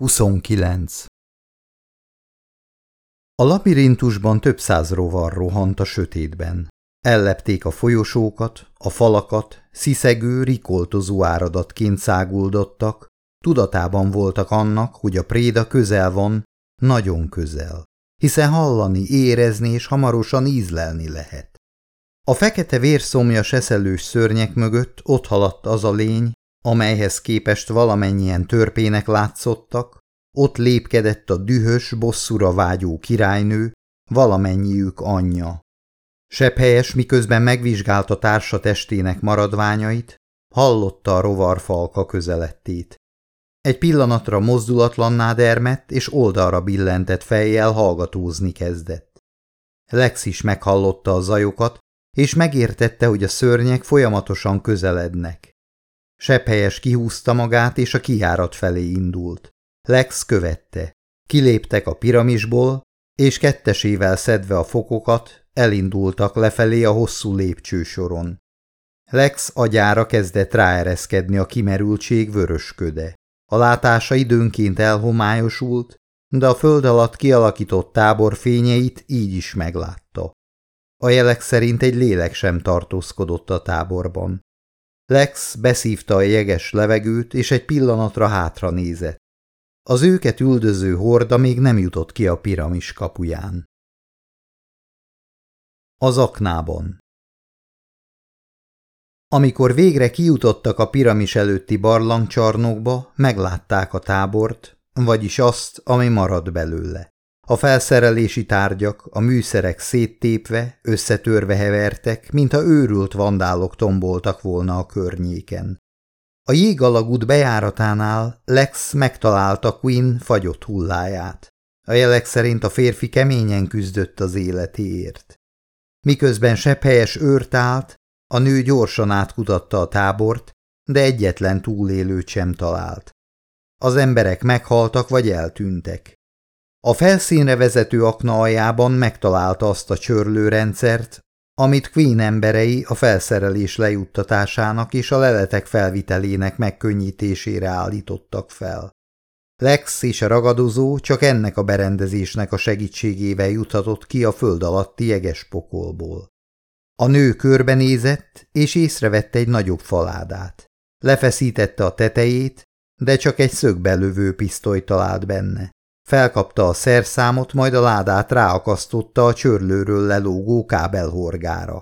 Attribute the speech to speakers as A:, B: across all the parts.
A: 29. A labirintusban több száz rovar rohant a sötétben. Ellepték a folyosókat, a falakat, sziszegő, rikoltozó áradatként száguldottak, tudatában voltak annak, hogy a préda közel van, nagyon közel, hiszen hallani, érezni és hamarosan ízlelni lehet. A fekete vérszomjas eszelős szörnyek mögött ott haladt az a lény, amelyhez képest valamennyien törpének látszottak, ott lépkedett a dühös, bosszúra vágyó királynő, valamennyiük anyja. Sebhelyes miközben megvizsgálta társa testének maradványait, hallotta a rovarfalka közelettét. Egy pillanatra mozdulatlanná dermett, és oldalra billentett fejjel hallgatózni kezdett. Lex is meghallotta a zajokat, és megértette, hogy a szörnyek folyamatosan közelednek. Sepphelyes kihúzta magát, és a kijárat felé indult. Lex követte. Kiléptek a piramisból, és kettesével szedve a fokokat, elindultak lefelé a hosszú lépcsősoron. Lex agyára kezdett ráereszkedni a kimerültség vörösköde. A látása időnként elhomályosult, de a föld alatt kialakított tábor fényeit így is meglátta. A jelek szerint egy lélek sem tartózkodott a táborban. Lex beszívta a jeges levegőt, és egy pillanatra hátra nézett. Az őket üldöző horda még nem jutott ki a piramis kapuján. Az aknában Amikor végre kijutottak a piramis előtti barlangcsarnokba, meglátták a tábort, vagyis azt, ami maradt belőle. A felszerelési tárgyak, a műszerek széttépve, összetörve hevertek, mintha őrült vandálok tomboltak volna a környéken. A jégalagút bejáratánál Lex megtalálta Quinn fagyott hulláját. A jelek szerint a férfi keményen küzdött az életéért. Miközben sepphelyes őrt állt, a nő gyorsan átkutatta a tábort, de egyetlen túlélőt sem talált. Az emberek meghaltak vagy eltűntek. A felszínre vezető akna aljában megtalálta azt a csörlőrendszert, amit Queen emberei a felszerelés lejuttatásának és a leletek felvitelének megkönnyítésére állítottak fel. Lex és a ragadozó csak ennek a berendezésnek a segítségével juthatott ki a föld alatti jeges pokolból. A nő körbenézett, és észrevette egy nagyobb faládát. Lefeszítette a tetejét, de csak egy szögbelövő pisztoly talált benne. Felkapta a szerszámot, majd a ládát ráakasztotta a csörlőről lelógó kábelhorgára.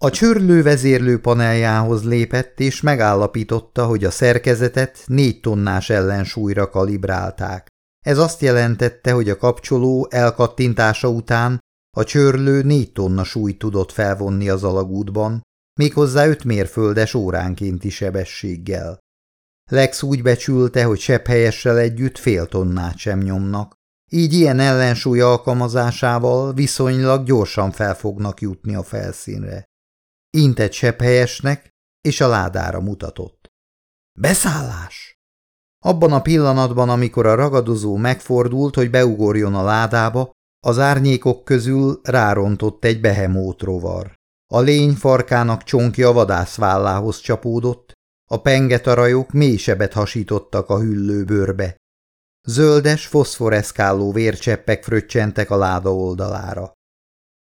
A: A csörlő vezérlő paneljához lépett, és megállapította, hogy a szerkezetet négy tonnás ellensúlyra kalibrálták. Ez azt jelentette, hogy a kapcsoló elkattintása után a csörlő négy tonna súlyt tudott felvonni az alagútban, méghozzá öt mérföldes óránkénti sebességgel. Lex úgy becsülte, hogy helyessel együtt fél tonnát sem nyomnak, így ilyen ellensúly alkalmazásával viszonylag gyorsan fel fognak jutni a felszínre. Intett helyesnek, és a ládára mutatott. Beszállás! Abban a pillanatban, amikor a ragadozó megfordult, hogy beugorjon a ládába, az árnyékok közül rárontott egy behemót rovar. A lény farkának csonkja vadászvállához csapódott, a pengetarajok mély sebet hasítottak a hüllőbőrbe. Zöldes, foszforeszkáló vércseppek fröccsentek a láda oldalára.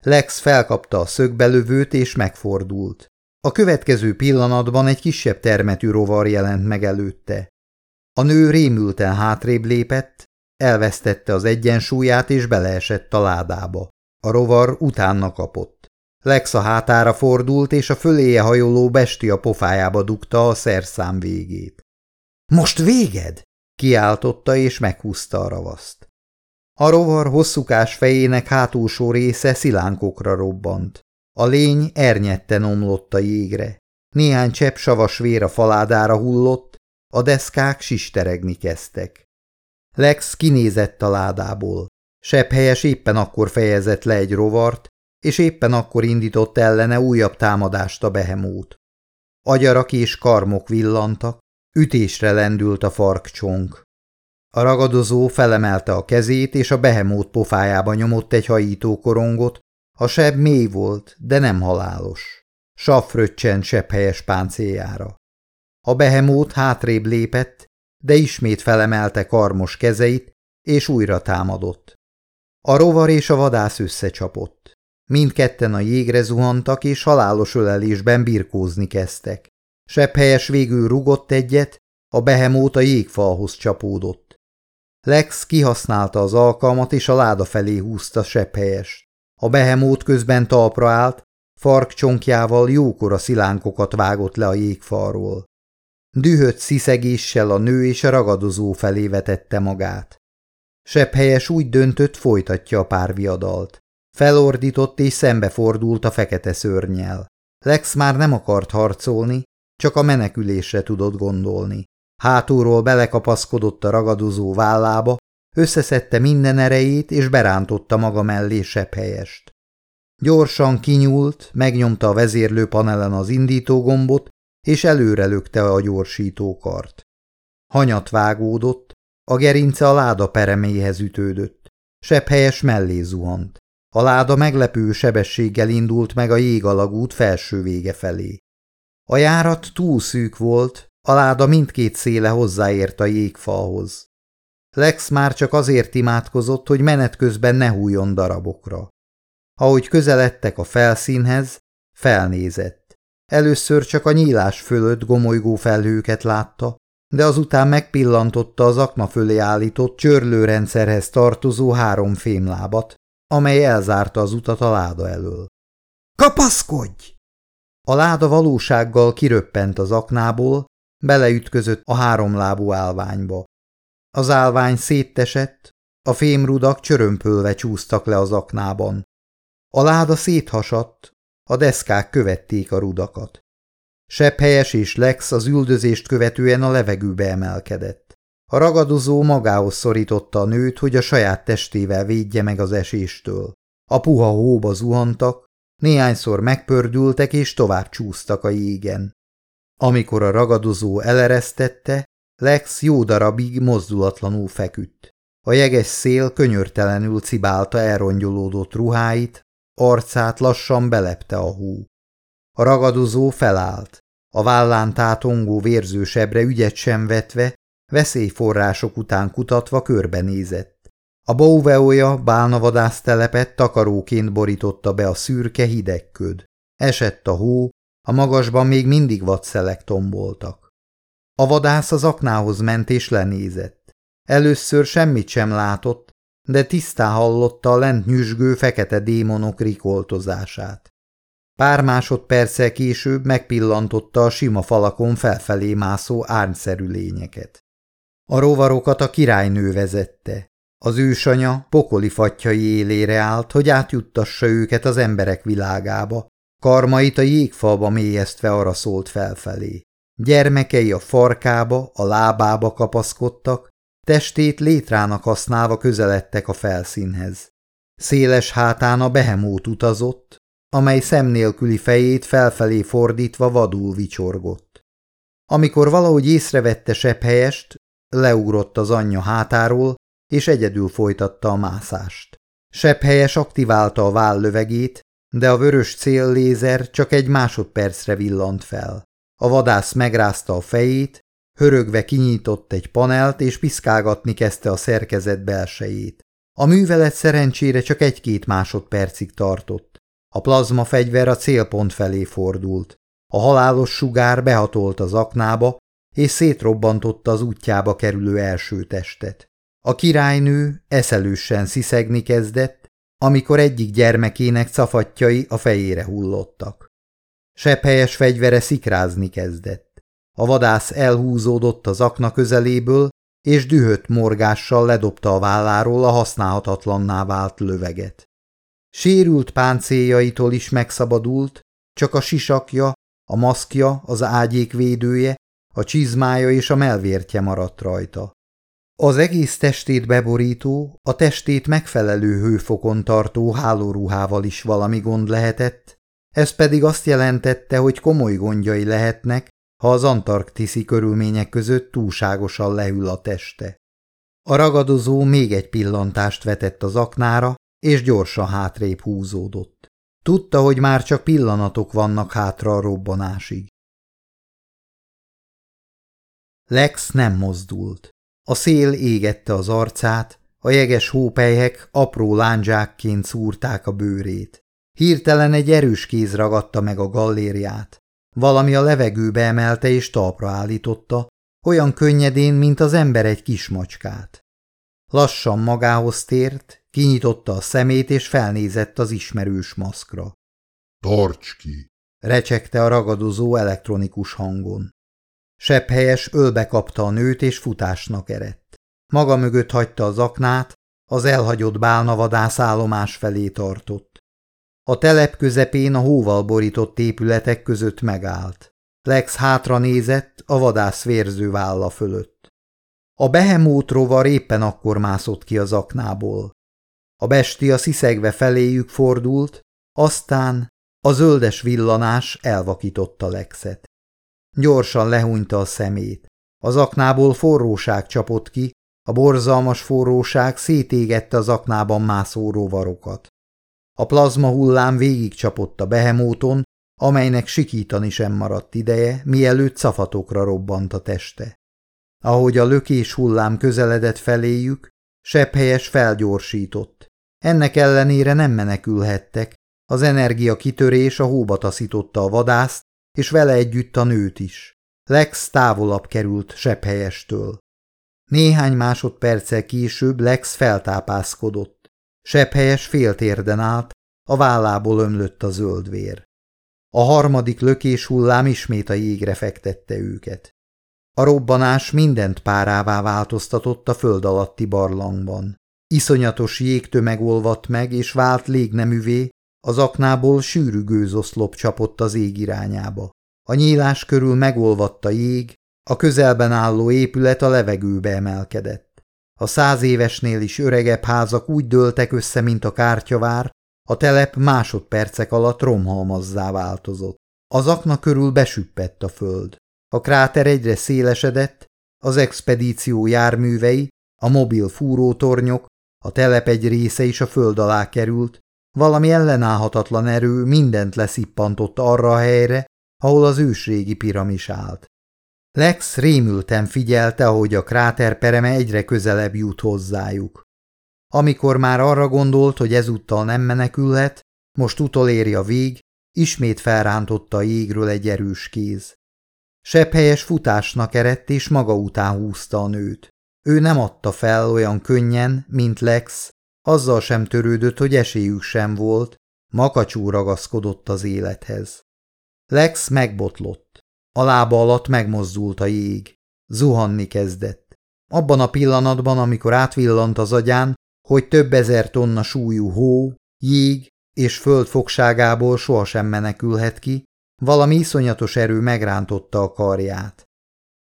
A: Lex felkapta a szögbelövőt és megfordult. A következő pillanatban egy kisebb termetű rovar jelent meg előtte. A nő rémülten hátrébb lépett, elvesztette az egyensúlyát és beleesett a ládába. A rovar utána kapott. Lex a hátára fordult, és a föléje hajoló bestia pofájába dugta a szerszám végét. – Most véged? – kiáltotta, és meghúzta a ravaszt. A rovar hosszúkás fejének hátulsó része szilánkokra robbant. A lény ernyetten omlott a jégre. Néhány csepp savas vér a faládára hullott, a deszkák sisteregni kezdtek. Lex kinézett a ládából. helyes éppen akkor fejezett le egy rovart, és éppen akkor indított ellene újabb támadást a behemót. Agyarak és karmok villantak, ütésre lendült a farkcsonk. A ragadozó felemelte a kezét, és a behemót pofájába nyomott egy hajító korongot, a seb mély volt, de nem halálos. Sav fröccsent helyes páncéljára. A behemót hátrébb lépett, de ismét felemelte karmos kezeit, és újra támadott. A rovar és a vadász összecsapott. Mindketten a jégre zuhantak, és halálos ölelésben birkózni kezdtek. helyes végül rugott egyet, a behemót a jégfalhoz csapódott. Lex kihasználta az alkalmat, és a láda felé húzta helyest. A behemót közben talpra állt, farkcsonkjával jókora szilánkokat vágott le a jégfalról. Dühött sziszegéssel a nő és a ragadozó felé vetette magát. helyes úgy döntött, folytatja a párviadalt. Felordított és szembefordult a fekete szörnyel. Lex már nem akart harcolni, csak a menekülésre tudott gondolni. Hátulról belekapaszkodott a ragadozó vállába, összeszedte minden erejét, és berántotta maga mellé helyest. Gyorsan kinyúlt, megnyomta a vezérlő panelen az indítógombot, és előrelökte a gyorsítókart. Hanyat vágódott, a gerince a láda pereméhez ütődött. helyes mellé zuhant. A láda meglepő sebességgel indult meg a jégalagút felső vége felé. A járat túl szűk volt, a láda mindkét széle hozzáért a jégfalhoz. Lex már csak azért imádkozott, hogy menet közben ne hújjon darabokra. Ahogy közeledtek a felszínhez, felnézett. Először csak a nyílás fölött gomolygó felhőket látta, de azután megpillantotta az akna fölé állított csörlőrendszerhez tartozó három fémlábat, amely elzárta az utat a láda elől. Kapaszkodj! A láda valósággal kiröppent az aknából, beleütközött a háromlábú állványba. Az állvány széttesett, a fémrudak csörömpölve csúsztak le az aknában. A láda széthasadt, a deszkák követték a rudakat. helyes és Lex az üldözést követően a levegőbe emelkedett. A ragadozó magához szorította a nőt, hogy a saját testével védje meg az eséstől. A puha hóba zuhantak, néhányszor megpördültek és tovább csúsztak a jégen. Amikor a ragadozó eleresztette, Lex jó darabig mozdulatlanul feküdt. A jeges szél könyörtelenül cibálta elrongyolódott ruháit, arcát lassan belepte a hú. A ragadozó felállt. A vállán tátongó vérzősebre ügyet sem vetve, veszélyforrások után kutatva körbenézett. A bóveója bálnavadásztelepet takaróként borította be a szürke hideg köd. Esett a hó, a magasban még mindig vadszelek tomboltak. A vadász az aknához ment és lenézett. Először semmit sem látott, de tisztán hallotta a lent nyüzsgő fekete démonok rikoltozását. Pár másodperccel később megpillantotta a sima falakon felfelé mászó árnyszerű lényeket. A rovarokat a királynő vezette. Az ősanya pokoli fattyai élére állt, hogy átjuttassa őket az emberek világába, karmait a jégfalba mélyeztve arra szólt felfelé. Gyermekei a farkába, a lábába kapaszkodtak, testét létrának használva közeledtek a felszínhez. Széles hátán a behemót utazott, amely szemnélküli fejét felfelé fordítva vadul vicsorgott. Amikor valahogy észrevette helyest, leugrott az anyja hátáról, és egyedül folytatta a mászást. helyes aktiválta a vállövegét, de a vörös céllézer csak egy másodpercre villant fel. A vadász megrázta a fejét, hörögve kinyitott egy panelt, és piszkálgatni kezdte a szerkezet belsejét. A művelet szerencsére csak egy-két másodpercig tartott. A plazma fegyver a célpont felé fordult. A halálos sugár behatolt az aknába, és szétrobbantotta az útjába kerülő első testet. A királynő eszelősen sziszegni kezdett, amikor egyik gyermekének cafatjai a fejére hullottak. Sepphelyes fegyvere szikrázni kezdett. A vadász elhúzódott az akna közeléből, és dühött morgással ledobta a válláról a használhatatlanná vált löveget. Sérült páncéljaitól is megszabadult, csak a sisakja, a maszkja, az ágyék védője, a csizmája és a melvértje maradt rajta. Az egész testét beborító, a testét megfelelő hőfokon tartó hálóruhával is valami gond lehetett, ez pedig azt jelentette, hogy komoly gondjai lehetnek, ha az antarktiszi körülmények között túlságosan lehűl a teste. A ragadozó még egy pillantást vetett az aknára, és gyorsan hátrébb húzódott. Tudta, hogy már csak pillanatok vannak hátra a robbanásig. Lex nem mozdult. A szél égette az arcát, a jeges hópelyhek apró lándzsákként szúrták a bőrét. Hirtelen egy erős kéz ragadta meg a gallériát. Valami a levegőbe emelte és talpra állította, olyan könnyedén, mint az ember egy kismacskát. Lassan magához tért, kinyitotta a szemét és felnézett az ismerős maszkra.
B: – Tarts ki!
A: – recsegte a ragadozó elektronikus hangon. Sebb helyes ölbe kapta a nőt és futásnak erett. Maga mögött hagyta az aknát, az elhagyott bálnavadász állomás felé tartott. A telep közepén a hóval borított épületek között megállt. Lex hátra nézett a vadász vérző válla fölött. A behemót rovar éppen akkor mászott ki az aknából. A bestia sziszegve feléjük fordult, aztán a zöldes villanás elvakította Lexet. Gyorsan lehúnyta a szemét. Az aknából forróság csapott ki, a borzalmas forróság szétégette az aknában mászó rovarokat. A plazma hullám végigcsapott a behemóton, amelynek sikítani sem maradt ideje, mielőtt szafatokra robbant a teste. Ahogy a lökés hullám közeledett feléjük, sepphelyes felgyorsított. Ennek ellenére nem menekülhettek, az energia kitörés a hóba taszította a vadászt, és vele együtt a nőt is. Lex távolabb került sepphelyestől. Néhány másodperccel később Lex feltápászkodott. Sepphelyes féltérden állt, a vállából ömlött a zöld vér. A harmadik lökés hullám ismét a jégre fektette őket. A robbanás mindent párává változtatott a föld alatti barlangban. Iszonyatos jégtömeg olvadt meg, és vált légneművé, az aknából sűrű gőzoszlop csapott az ég irányába. A nyílás körül megolvadt a jég, a közelben álló épület a levegőbe emelkedett. A száz évesnél is öregebb házak úgy dőltek össze, mint a kártyavár, a telep másodpercek alatt romhalmazzá változott. Az akna körül besüppett a föld. A kráter egyre szélesedett, az expedíció járművei, a mobil fúrótornyok, a telep egy része is a föld alá került, valami ellenállhatatlan erő mindent leszippantott arra a helyre, ahol az ősrégi piramis állt. Lex rémülten figyelte, ahogy a kráter pereme egyre közelebb jut hozzájuk. Amikor már arra gondolt, hogy ezúttal nem menekülhet, most utoléri a vég, ismét felrántotta a jégről egy erős kéz. Sepphelyes futásnak erett és maga után húzta a nőt. Ő nem adta fel olyan könnyen, mint Lex, azzal sem törődött, hogy esélyük sem volt, makacsú ragaszkodott az élethez. Lex megbotlott. A lába alatt megmozdult a jég. Zuhanni kezdett. Abban a pillanatban, amikor átvillant az agyán, hogy több ezer tonna súlyú hó, jég és föld fogságából sohasem menekülhet ki, valami iszonyatos erő megrántotta a karját.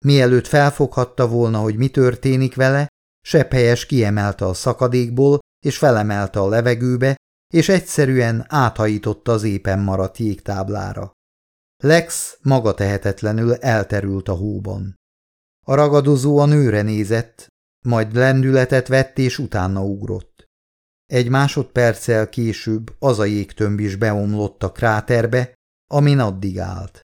A: Mielőtt felfoghatta volna, hogy mi történik vele, sepphelyes kiemelte a szakadékból, és felemelte a levegőbe, és egyszerűen áthajította az éppen maradt jégtáblára. Lex maga tehetetlenül elterült a hóban. A ragadozó a nőre nézett, majd lendületet vett és utána ugrott. Egy másodperccel később az a jégtömb is beomlott a kráterbe, amin addig állt.